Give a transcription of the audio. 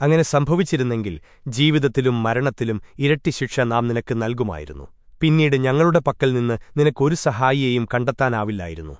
അങ്ങനെ സംഭവിച്ചിരുന്നെങ്കിൽ ജീവിതത്തിലും മരണത്തിലും ഇരട്ടി ശിക്ഷ നാം നിനക്ക് നൽകുമായിരുന്നു. പിന്നീട് ഞങ്ങളുടെ പക്കൽ നിന്ന് നിനക്കൊരു സഹായിയെയും കണ്ടെത്താനാവില്ലായിരുന്നു.